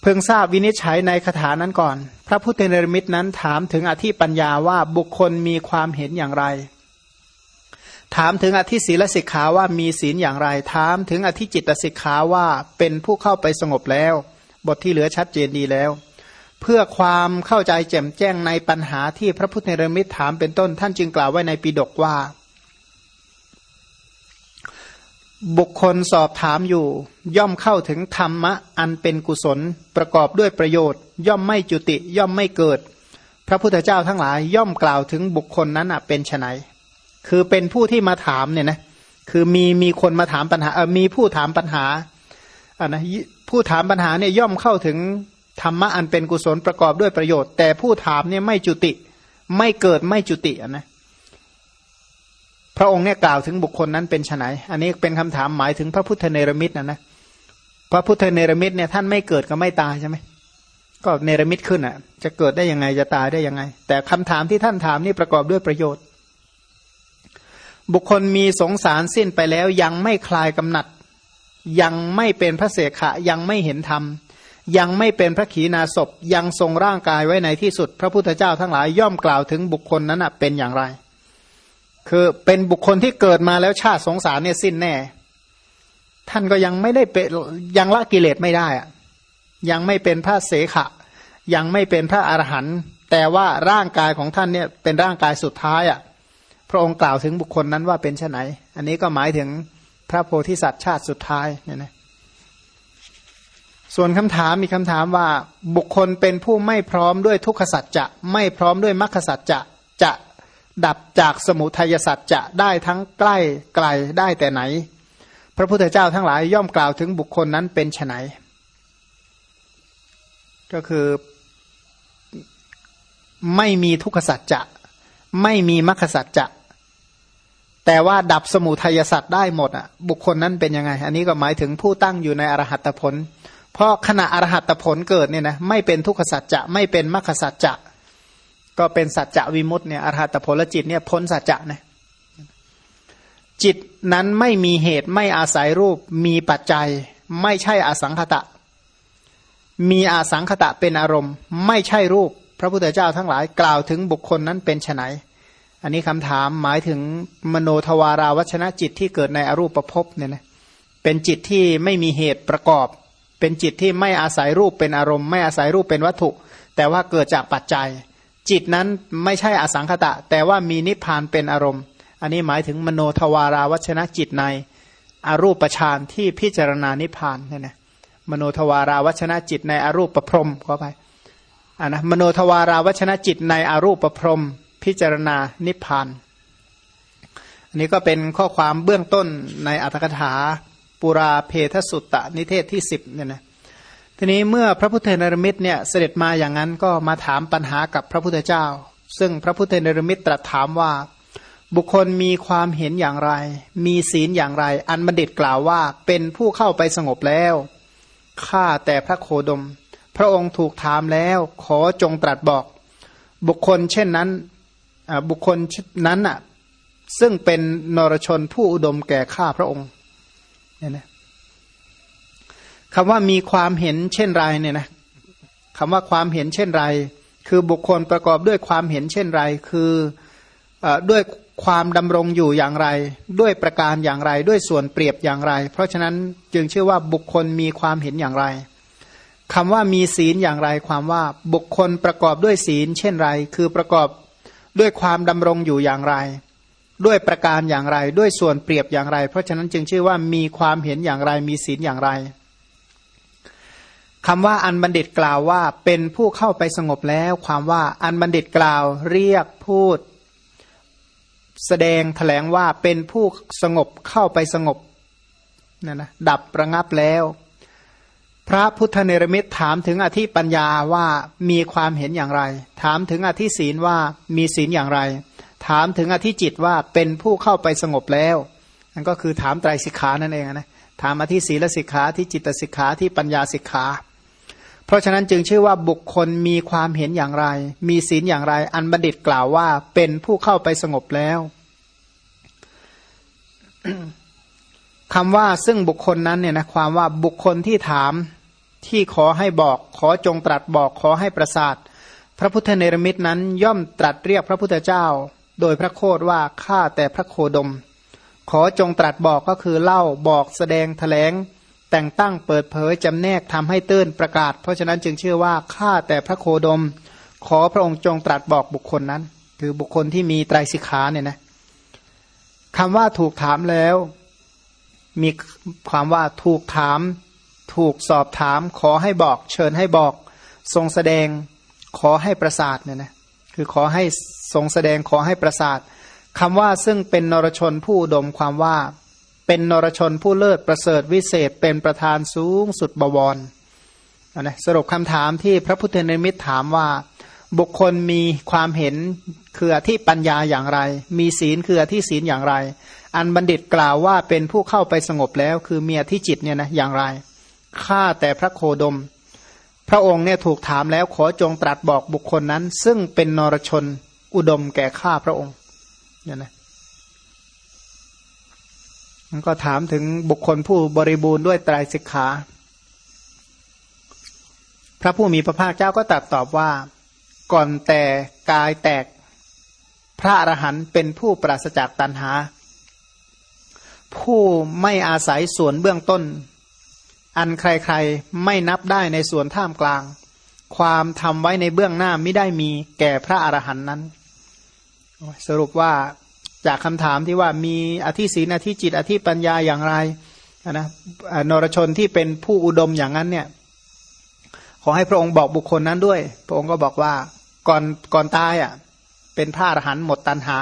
เพิ่งทราบวินิจฉัยในคาถานั้นก่อน พระพุทธเนรมิตนั้นถามถึงอธิปัญญาว่าบุคคลมีความเห็นอย่างไร ถามถึงอธิศีลสิกขาว่ามีศีลอย่างไร ถามถึงอธิจิตสิกขาว่าเป็นผู้เข้าไปสงบแล้ว บทที่เหลือชัดเจนดีแล้ว เพื่อความเข้าใจแจ่มแจ้งในปัญหาที่พระพุทธเนรมิตถามเป็นต้นท่านจึงกล่าวไว้ในปีดกว่า บุคคลสอบถามอยู่ ย่อมเข้าถึงธรรมะอันเป็นกุศลประกอบด้วยประโยชน์ ย่อมไม่จุติย่อมไม่เกิด พระพุทธเจ้าทั้งหลายย่อมกล่าวถึงบุคคลนั้นเป็นไฉนคือเป็นผู้ที่มาถามเนี่ยนะคือมีมีคนมาถามปัญหาเออมีผู้ถามปัญหาอ่านะผู้ถามปัญหาเนี่ยย่อมเข้าถึงธรรมะอันเป็นกุศลประกอบด้วยประโยชน์ แต่ผู้ถามเนี่ยไม่จุติ ไม่เกิดไม่จุติอะนะ พระองค์เนี่ยกล่าวถึงบุคคลนั้นเป็นไนอันนี้เป็นคำถามหมายถึงพระพุทธเนรมิตนะนะ พระพุทธเนรมิตเนี่ยท่านไม่เกิดก็ไม่ตายใช่ไหมก็เนรมิตขึ้นอะ จะเกิดได้ยังไงจะตายได้ยังไง แต่คำถามที่ท่านถามนี่ประกอบด้วยประโยชน์ บุคคลมีสงสารสิ้นไปแล้วยังไม่คลายกำหนัด ยังไม่เป็นพระเสขะยังไม่เห็นธรรมยังไม่เป็นพระขีณาสพยังทรงร่างกายไว้ในที่สุด พระพุทธเจ้าทั้งหลายย่อมกล่าวถึงบุคคลนั้นเป็นอย่างไร คือเป็นบุคคลที่เกิดมาแล้วชาติสงสารเนี่ยสิ้นแน่ ท่านก็ยังไม่ได้เป็นยังละกิเลสไม่ได้อะยังไม่เป็นพระเสขะ ยังไม่เป็นพระอรหันต์แต่ว่าร่างกายของท่านเนี่ยเป็นร่างกายสุดท้ายอะพระองค์กล่าวถึงบุคคลนั้นว่าเป็นชไหน อันนี้ก็หมายถึงพระโพธิสัตว์ชาติสุดท้ายเนี่ยนะส่วนคำถามมีคำถามว่าบุคคลเป็นผู้ไม่พร้อมด้วยทุกขสัจจะไม่พร้อมด้วยมรรคสัจจะจะ ดับจากสมุทัยสัตว์จะได้ทั้งใกล้ไกลได้แต่ไหน พระพุทธเจ้าทั้งหลายย่อมกล่าวถึงบุคคลนั้นเป็นไนก็คือไม่มีทุกขสัจจะไม่มีมรรคสัจจะแต่ว่าดับสมุทัยสัตว์ได้หมดอะ บุคคลนั้นเป็นยังไง อันนี้ก็หมายถึงผู้ตั้งอยู่ในอรหัตผล เพราะขณะอรหัตผลเกิดเนี่ยนะไม่เป็นทุกขสัจจะไม่เป็นมรรคสัจจะ ก็เป็นสัจจะวิมุตต์เนี่ยอรหัตผลจิตเนี่ยพ้นสัจจะนะจิตนั้นไม่มีเหตุไม่อาศัยรูปมีปัจจัย ไม่ใช่อสังขตะ มีอาสังขตะเป็นอารมณ์ ไม่ใช่รูป พระพุทธเจ้าทั้งหลายกล่าวถึงบุคคลนั้นเป็นไนอันนี้คำถามหมายถึงมโนทวาราวัชนะจิตที่เกิดในอรูปประพบเนี่ยนะเป็นจิตที่ไม่มีเหตุประกอบ เป็นจิตที่ไม่อาศัยรูปเป็นอารมณ์ ไม่อาศัยรูปเป็นวัตถุ แต่ว่าเกิดจากปัจจัย จิตนั้นไม่ใช่อสังขตะ แต่ว่ามีนิพพานเป็นอารมณ์ อันนี้หมายถึงมโนทวาราวัชนะจิตในอรูปฌานที่พิจารณานิพพานเนี่ยนะมโนทวาราวัชนะจิตในอรูปประพรมก็ไปอ่านะมโนทวาราวัชนะจิตในอรูปประพรมพิจารณานิพพานอันนี้ก็เป็นข้อความเบื้องต้นในอัตถกถาปุราเพทสุตตนิเทศที่สิบเนี่ยนะ ทีนี้เมื่อพระพุทธเนรมิตเนี่ยเสด็จมาอย่างนั้นก็มาถามปัญหากับพระพุทธเจ้า ซึ่งพระพุทธเนรมิตตรัสถามว่า บุคคลมีความเห็นอย่างไร มีศีลอย่างไร อันบัณฑิตกล่าวว่าเป็นผู้เข้าไปสงบแล้วข้าแต่พระโคดม พระองค์ถูกถามแล้วขอจงตรัสบอก บุคคลเช่นนั้นบุคคลนั้นอะซึ่งเป็นนรชนผู้อุดมแก่ข้าพระองค์เนี่ยนะ คำว่ามีความเห็นเช่นไรเนี่ยนะคำว่าความเห็นเช่นไร คือบุคคลประกอบด้วยความเห็นเช่นไร คืออด้วยความดำรงอยู่อย่างไร ด้วยประการอย่างไร ด้วยส่วนเปรียบอย่างไร เพราะฉะนั้นจึงเชื่อว่าบุคคลมีความเห็นอย่างไรคำว่ามีศีลอย่างไรความว่าบุคคลประกอบด้วยศีล เช่นไร คือประกอบด้วยความดำรงอยู่อย่างไร ด้วยประการอย่างไร ด้วยส่วนเปรียบอย่างไร เพราะฉะนั้นจึงชื่อว่ามีความเห็นอย่างไรมีศีลอย่างไร คำว่าอันบัณฑิตกล่าวว่าเป็นผู้เข้าไปสงบแล้ว ความว่าอันบัณฑิตกล่าวเรียกพูด แสดงแถลงว่าเป็นผู้สงบเข้าไปสงบนั่นนะดับประงับแล้ว พระพุทธเนรมิตถามถึงอธิปัญญาว่ามีความเห็นอย่างไร ถามถึงอธิศีลว่ามีศีลอย่างไร ถามถึงอธิจิตว่าเป็นผู้เข้าไปสงบแล้วนั่นก็คือถามไตรสิกขานั่นเองนะถามอธิศีลสิกขาที่จิตสิกขาที่ปัญญาสิกขา เพราะฉะนั้นจึงชื่อว่าบุคคลมีความเห็นอย่างไร มีศีลอย่างไร อันบัณฑิตกล่าวว่าเป็นผู้เข้าไปสงบแล้วคำว่าซึ่งบุคคลนั้นเนี่ยนะความว่าบุคคลที่ถามที่ขอให้บอก ขอจงตรัสบอกขอให้ประสาท พระพุทธเนรมิตนั้นย่อมตรัสเรียกพระพุทธเจ้า โดยพระโคดว่าข้าแต่พระโคดม ขอจงตรัสบอกก็คือเล่าบอกแสดงแถลง แต่งตั้งเปิดเผยจำแนกทำให้ตื้นประกาศ เพราะฉะนั้นจึงเชื่อว่าข้าแต่พระโคดม ขอพระองค์จงตรัสบอกบุคคลนั้น คือบุคคลที่มีไตรสิกขาเนี่ยนะคำว่าถูกถามแล้ว มีความว่าถูกถาม ถูกสอบถาม ขอให้บอก เชิญให้บอก ทรงแสดง ขอให้ประสาทเนี่ยนะคือขอให้ทรงแสดงขอให้ประสาทคำว่าซึ่งเป็นนรชนผู้ดมความว่า เป็นนรชนผู้เลิศประเสริฐวิเศษเป็นประธานสูงสุดบวรนะสรุปคำถามที่พระพุทธเนมิตถามว่า บุคคลมีความเห็นคือที่ปัญญาอย่างไร มีศีลคือที่ศีลอย่างไร อันบัณฑิตกล่าวว่าเป็นผู้เข้าไปสงบแล้ว คือเมียที่จิตเนี่ยนะอย่างไรข้าแต่พระโคดม พระองค์เนี่ยถูกถามแล้วขอจงตรัสบอกบุคคลนั้น ซึ่งเป็นนรชนอุดมแก่ข้าพระองค์เนี่ยนะ ก็ถามถึงบุคคลผู้บริบูรณ์ด้วยไตรสิกขา พระผู้มีพระภาคเจ้าก็ตรัสตอบว่า ก่อนแต่กายแตก พระอรหันต์เป็นผู้ปราศจากตัณหา ผู้ไม่อาศัยส่วนเบื้องต้น อันใครๆไม่นับได้ในส่วนท่ามกลาง ความทำไว้ในเบื้องหน้าไม่ได้มีแก่พระอรหันต์นั้น สรุปว่า จากคำถามที่ว่ามีอธิศีนอธิจิต อธิปัญญาอย่างไรนะนรชนที่เป็นผู้อุดมอย่างนั้นเนี่ยขอให้พระองค์บอกบุคคลนั้นด้วย พระองค์ก็บอกว่าก่อนก่อนตายอะเป็นพระอรหันต์หมดตันหา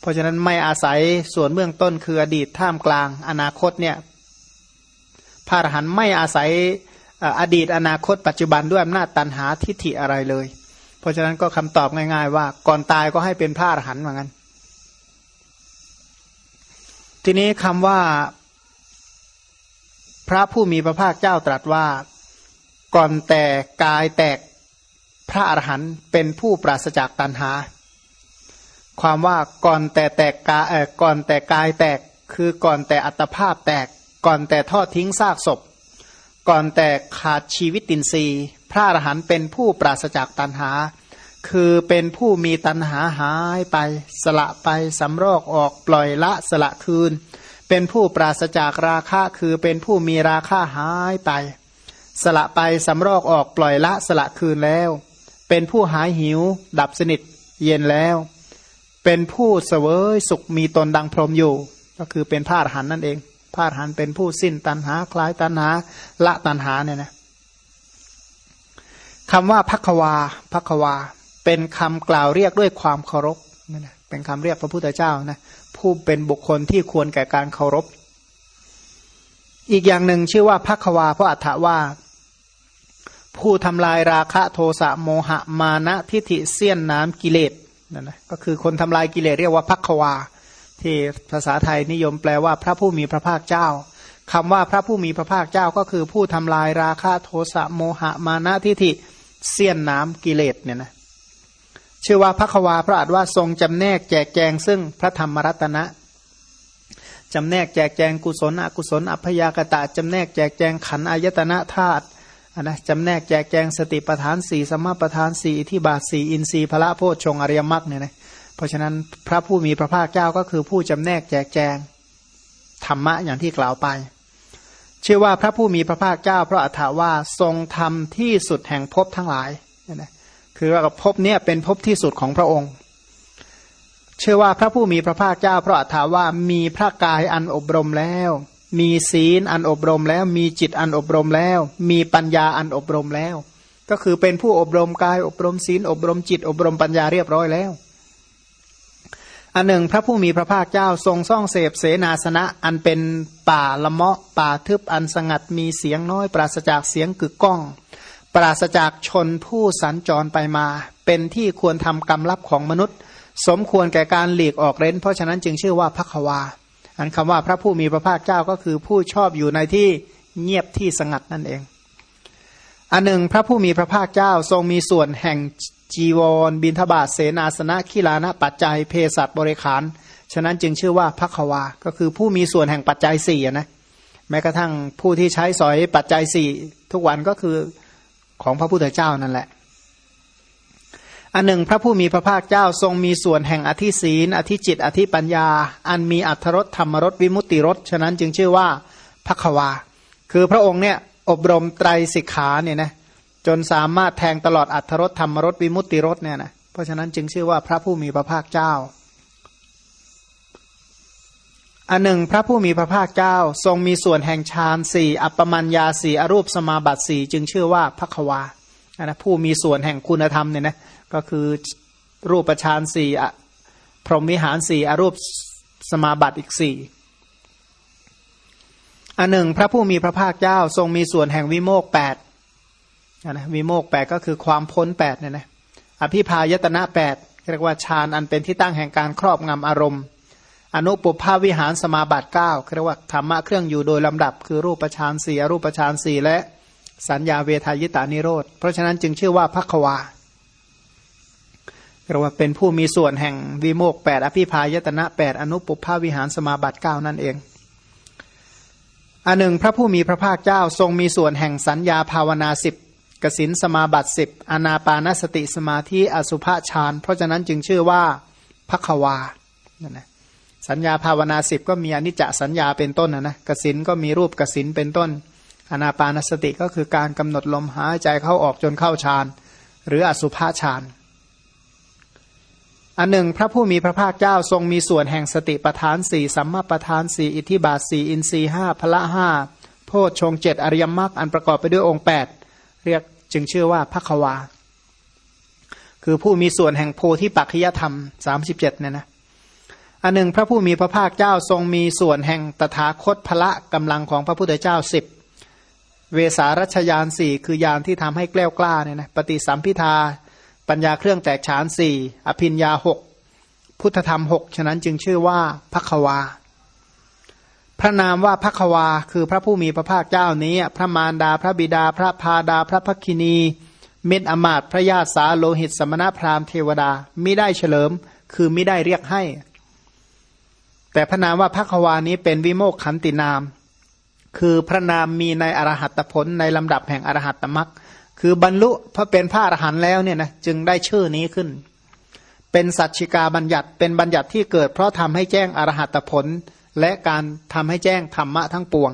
เพราะฉะนั้นไม่อาศัยส่วนเบื้องต้นคืออดีตท่ามกลาง อนาคตเนี่ยพระอรหันต์ไม่อาศัยอดีตอนาคต ปัจจุบันด้วยอำนาจตันหาทิฏฐิอะไรเลย เพราะฉะนั้นก็คำตอบง่าย ๆ ว่าก่อนตายก็ให้เป็นพระอรหันต์เหมือนกัน ทีนี้คำว่า พระผู้มีพระภาคเจ้าตรัสว่า ก่อนแต่กายแตกพระอรหันต์เป็นผู้ปราศจากตันหา ความว่าก่อนแต่แตกกาเออก่อนแต่กายแตกคือก่อนแต่อัตภาพแตกก่อนแต่ทอดทิ้งซากศพ ก่อนแต่ขาดชีวิตตินรีพระอรหันต์เป็นผู้ปราศจากตันหา คือเป็นผู้มีตันหาหายไป สละไปสำรอกออกปล่อยละสละคืน เป็นผู้ปราศจากราคะคือเป็นผู้มีราคะหายไป สละไปสำรอกออกปล่อยละสละคืนแล้ว เป็นผู้หายหิว ดับสนิทเย็นแล้ว เป็นผู้เสวยสุขมีตนดังพรหมอยู่ ก็คือเป็นพระอรหันนั่นเองพระอรหันเป็นผู้สิ้นตัณหาคลายตัณหาละตัณหาเนี่ยนะคำว่าพักวาพักวา เป็นคำกล่าวเรียกด้วยความเคารพนี่นะเป็นคำเรียกพระพุทธเจ้านะผู้เป็นบุคคลที่ควรแก่การเคารพ อีกอย่างหนึ่งชื่อว่าพักวาเพราะอัฏฐว่า ผู้ทำลายราคะโทสะโมหะมานะทิฏฐิเสี้ยนน้ำกิเลสนั่นนะก็คือคนทำลายกิเลสเรียกว่าพักวา ที่ภาษาไทยนิยมแปลว่าพระผู้มีพระภาคเจ้าคำว่าพระผู้มีพระภาคเจ้าก็คือผู้ทำลายราคะโทสะโมหะมานะทิฏฐิเสี้ยนน้ำกิเลสเนี่ยนะ ชื่อว่าพักวาพระอาจว่าทรงจำแนกแจกแจงซึ่งพระธรรมรัตนะจำแนกแจกแจงกุศลอกุศล อัพยากตะจำแนกแจกแจงขันอายตนะธาตุนะจำแนกแจกแจงสติปทานสี่สมาปทานสี่ที่บาทสี่อินทรีย์พระโพชงอริยมรรคเนี่ยนะเพราะฉะนั้นพระผู้มีพระภาคเจ้าก็คือผู้จำแนกแจกแจงธรรมะอย่างที่กล่าวไปเชื่อว่าพระผู้มีพระภาคเจ้าพระอัฏฐาว่าทรงทำที่สุดแห่งภพทั้งหลาย คือว่าภพเนี้ยเป็นภพที่สุดของพระองค์ เชื่อว่าพระผู้มีพระภาคเจ้าพระอัฏฐาว่ามีพระกายอันอบรมแล้ว มีศีลอันอบรมแล้ว มีจิตอันอบรมแล้ว มีปัญญาอันอบรมแล้ว ก็คือเป็นผู้อบรมกายอบรมศีลอบรมจิตอบรมปัญญาเรียบร้อยแล้วอันหนึ่งพระผู้มีพระภาคเจ้าทรงซ่องเสพเสนาสนะอันเป็นป่าละเมาะป่าทึบอันสงัดมีเสียงน้อยปราศจากเสียงกึกก้อง ปราศจากชนผู้สัญจรไปมา เป็นที่ควรทำกรรมลับของมนุษย์ สมควรแก่การหลีกออกเร้น เพราะฉะนั้นจึงชื่อว่าพักวา อันคำว่าพระผู้มีพระภาคเจ้าก็คือผู้ชอบอยู่ในที่เงียบที่สงัดนั่นเอง อันหนึ่งพระผู้มีพระภาคเจ้าทรงมีส่วนแห่งจีวร บินทบาทเสนาสนะขีลานะปัจจัยเพศัตบริขาร ฉะนั้นจึงชื่อว่าพักวา ก็คือผู้มีส่วนแห่งปัจจัยสี่นะแม้กระทั่งผู้ที่ใช้สอยปัจจัยสี่ทุกวันก็คือ ของพระพุทธเจ้านั่นแหละ อันหนึ่งพระผู้มีพระภาคเจ้าทรงมีส่วนแห่งอธิศีนอธิจิต อธิปัญญา อันมีอัทรสธรรมรสวิมุตติรสฉะนั้นจึงชื่อว่าพักวา คือพระองค์เนี่ยอบรมไตรสิกขาเนี่ยนะจนสามารถแทงตลอดอัทรสธรรมรสวิมุตติรสเนี่ยนะเพราะฉะนั้นจึงชื่อว่าพระผู้มีพระภาคเจ้า อันหนึ่งพระผู้มีพระภาคเจ้าทรงมีส่วนแห่งฌานสี่อัปปมัญญาสี่อรูปสมาบัติสี่จึงชื่อว่าพระควานะผู้มีส่วนแห่งคุณธรรมเนี่ยนะก็คือรูปฌานสี่พรหมวิหารสี่อรูปสมาบัติอีกสี่อันหนึ่งพระผู้มีพระภาคเจ้าทรงมีส่วนแห่งวิโมกแปดนะวิโมกแปดก็คือความพ้นแปดเนี่ยนะอภิพายตนะแปดเรียกว่าฌานอันเป็นที่ตั้งแห่งการครอบงำอารมณ์ อนุปภาวิหารสมาบัติเก้าเรียกว่าธรรมะเครื่องอยู่โดยลำดับ คือรูปฌานสี่รูปฌานสี่และสัญญาเวทายตานิโรธ เพราะฉะนั้นจึงชื่อว่าพักวาเรียกว่าเป็นผู้มีส่วนแห่งวิโมกแปดอภิพายตนะแปดอนุปภาวิหารสมาบัติเก้านั่นเองอันหนึ่งพระผู้มีพระภาคเจ้าทรงมีส่วนแห่งสัญญาภาวนาสิบกสินสมาบัติสิบอนาปานสติสมาธิอสุภาฌานเพราะฉะนั้นจึงชื่อว่าพักวานั่นนะ สัญญาภาวนาสิบก็มีอนิจจสัญญาเป็นต้นนะนะกสินก็มีรูปกสินเป็นต้น อนาปานสติก็คือการกำหนดลมหายใจเข้าออกจนเข้าฌานหรืออสุภาฌานอันหนึ่ง พระผู้มีพระภาคเจ้าทรงมีส่วนแห่งสติปทานสี่สัมมาปทานสี่อิทธิบาทสี่อินทรีห้าพละห้าโพชฌงเจ็ดอริยมรรคอันประกอบไปด้วยองค์แปดเรียกจึงชื่อว่าพักวา คือผู้มีส่วนแห่งโพธิปัจจยธรรมสามสิบเจ็ดเนี่ยนะ อันหนึ่งพระผู้มีพระภาคเจ้าทรงมีส่วนแห่งตถาคตพละกำลังของพระพุทธเจ้าสิบเวสารัชยานสี่คือยานที่ทำให้แกล้วกล้าเนี่ยนะปฏิสัมพิทา ปัญญาเครื่องแตกฉานสี่อภินยาหกพุทธธรรมหกฉะนั้นจึงชื่อว่าพักวา พระนามว่าพักวา คือพระผู้มีพระภาคเจ้านี้ พระมารดาพระบิดา พระพาดา พระพักินี เมตอมาตพระญาติสาโลหิตสมณพราหมณ์เทวดาม่ได้เฉลิม คือไม่ได้เรียกให้ แต่พระนามว่าพระควานี้เป็นวิโมกขันตินาม คือพระนามมีในอรหัตผลในลำดับแห่งอรหัตมรักคือบรรลุพระเป็นพระอรหันต์แล้วเนี่ยนะจึงได้ชื่อนี้ขึ้น เป็นสัจชิกาบัญญัติเป็นบัญญัติที่เกิด เพราะทำให้แจ้งอรหัตผล และการทำให้แจ้งธรรมะทั้งปวง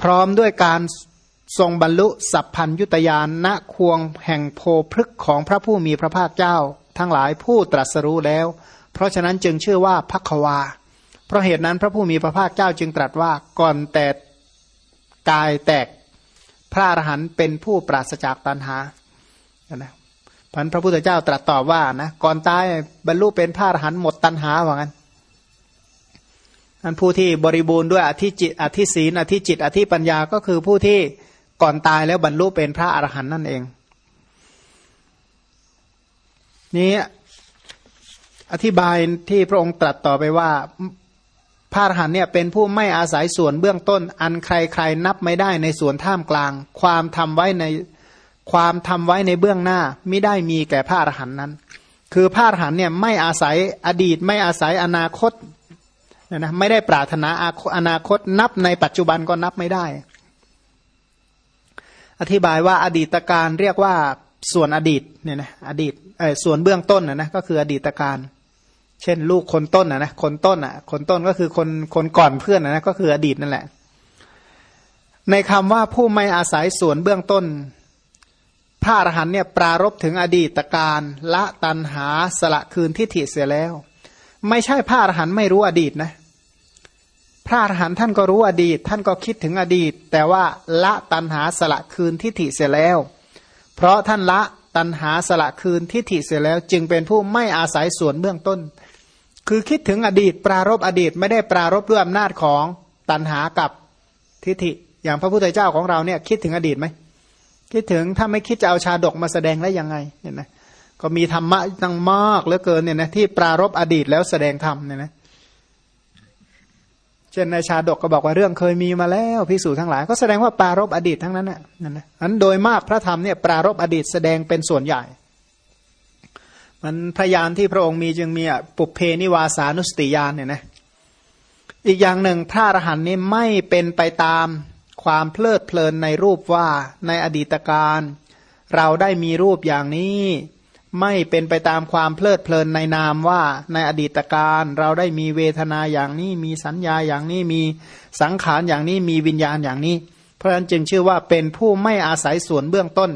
พร้อมด้วยการทรงบรรลุสัพพัญยุตยานณควงแห่งโพพฤกของพระผู้มีพระภาคเจ้า ทั้งหลายผู้ตรัสรู้แล้ว เพราะฉะนั้นจึงชื่อว่าพักวา เพราะเหตุนั้นพระผู้มีพระภาคเจ้าจึงตรัสว่าก่อนแต่กายแตกพระอรหันต์เป็นผู้ปราศจากตัณหานะพันพระพุทธเจ้าตรัสตอบว่านะก่อนตายบรรลุเป็นพระอรหันต์หมดตัณหาว่างั้นอันผู้ที่บริบูรณ์ด้วยอธิจิตอธิศีนอธิจิต อธิปัญญาก็คือผู้ที่ก่อนตายแล้วบรรลุเป็นพระอรหันต์นั่นเอง นี้ อธิบายที่พระองค์ตรัสต่อไปว่าพระอรหันเนี่ยเป็นผู้ไม่อาศัยส่วนเบื้องต้น อันใครๆนับไม่ได้ในส่วนท่ามกลาง ความทำไว้ในความทำไว้ในเบื้องหน้าไม่ได้มีแก่พระอรหันนั้น คือพระอรหันเนี่ยไม่อาศัยอดีตไม่อาศัยอนาคตนะไม่ได้ปรารถนาอนาคตนับในปัจจุบันก็นับไม่ได้ อธิบายว่าอดีตการเรียกว่าส่วนอดีตเนี่ยนะอดีตส่วนเบื้องต้นนะนะก็คืออดีตการ เช่น ลูกคนต้นนะนะคนต้นอะ คนต้นก็คือคนคนก่อนเพื่อนนะนะก็คืออดีตนั่นแหละ ในคำว่าผู้ไม่อาศัยส่วนเบื้องต้น พระอรหันเนี่ยปรารบถึงอดีตการละตันหาสละคืนทิฏฐิเสียแล้ว ไม่ใช่พระอรหันไม่รู้อดีตนะ พระอรหันท่านก็รู้อดีต ท่านก็คิดถึงอดีต แต่ว่าละตันหาสละคืนทิฏฐิเสียแล้ว เพราะท่านละตันหาสละคืนทิฏฐิเสียแล้ว จึงเป็นผู้ไม่อาศัยส่วนเบื้องต้น คือคิดถึงอดีตปรารบอดีตไม่ได้ปรารบด้วยอำนาจของตันหากับทิฏฐิ อย่างพระพุทธเจ้าของเราเนี่ยคิดถึงอดีตไหมคิดถึงถ้าไม่คิดจะเอาชาดกมาแสดงได้ยังไงเนี่ยนะก็มีธรรมะตั้งมากเหลือเกินเนี่ยนะที่ปรารบอดีตแล้วแสดงธรรมเนี่ยนะเช่นในชาดกก็บอกว่าเรื่องเคยมีมาแล้วพิสูจน์ทั้งหลาย ก็แสดงว่าปรารบอดีตทั้งนั้นน่ะนั่นนะอันโดยมากพระธรรมเนี่ยปรารบอดีตแสดงเป็นส่วนใหญ่ มันพยานที่พระองค์มีจึงมีปุเพนิวาสานุสติยานเนี่ยนะอีกอย่างหนึ่งพระอรหันต์นี้ไม่เป็นไปตามความเพลิดเพลินในรูปว่าในอดีตการเราได้มีรูปอย่างนี้ ไม่เป็นไปตามความเพลิดเพลินในนามว่าในอดีตการเราได้มีเวทนาอย่างนี้ มีสัญญาอย่างนี้มีสังขารอย่างนี้มีวิญญาณอย่างนี้ เพราะฉะนั้นจึงชื่อว่าเป็นผู้ไม่อาศัยส่วนเบื้องต้น